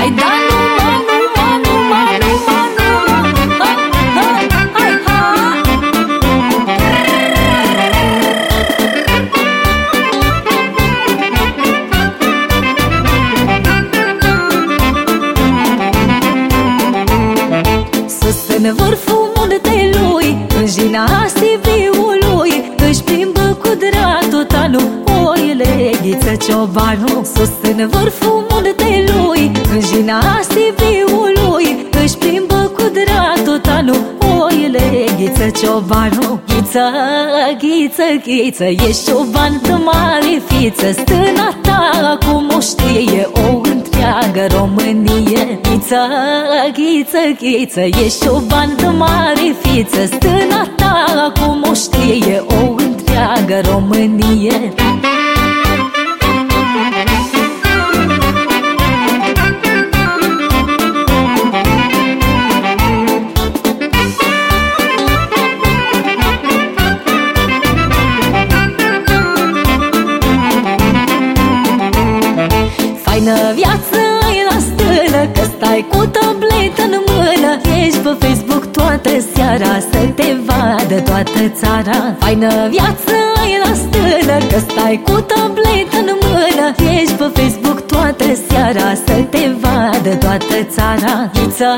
Hai da numai, numai, numai, numai, numai Ha, ha, hai, ha Sus în vârful muntelui În jina CV-ului Își plimbă cu drag tot anul Oile ghiță ciobanul. Sus în vârful muntelui În jina CV-ului Își plimbă cu drag tot anul Oile ghiță ciobanul Ghiță, ghiță, ghiță. Ești cioban de mare fiță Stâna ta acum o știe. O întreagă Românie Ghiță, ghiță, ghiță. Ești o bandă mare fiță Stâna ta acum o știe. O întreagă Românie. Faină stai cu tabletă în mână Ești pe Facebook toată seara Să te vadă toată țara. Faină viață ai la stână Că stai cu tabletă în mână Ești pe Facebook toată seara Să te vadă toată țara. Ghiță,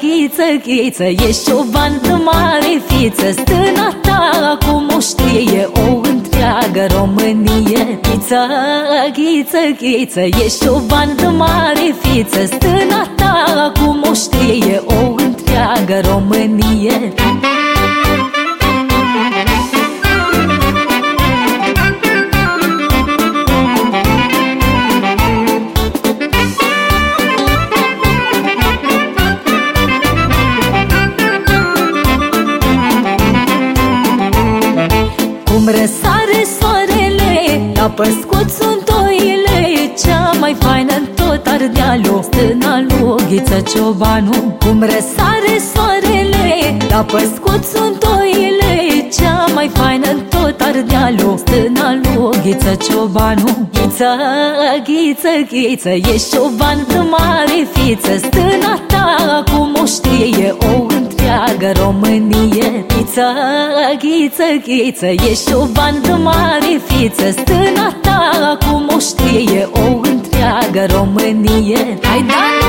ghiță, ghiță Ești o bandă mare fiță Stâna ta acum o știe O întreagă Românie Ghiță, ghiță, ghiță Ești o bandă mare fiță Stâna ta acum o știe O întreagă Românie soarele La păscut sunt oile Cea mai faină în tot Ardealul Stâna lui Ghiță Ciobanu. Cum răsare soarele La păscut sunt oile Cea mai faină în tot Ardealul Stâna lui Ghiță Ciobanu. Ghiță, ghiță, ghiță Ești cioban de mare fiță Stâna ta acum o știe O întreagă Românie Ghiță, ghiță, ghiță. Ești o bandă mare fiță Stâna ta acum o știe O întreagă Românie. Hai da! numai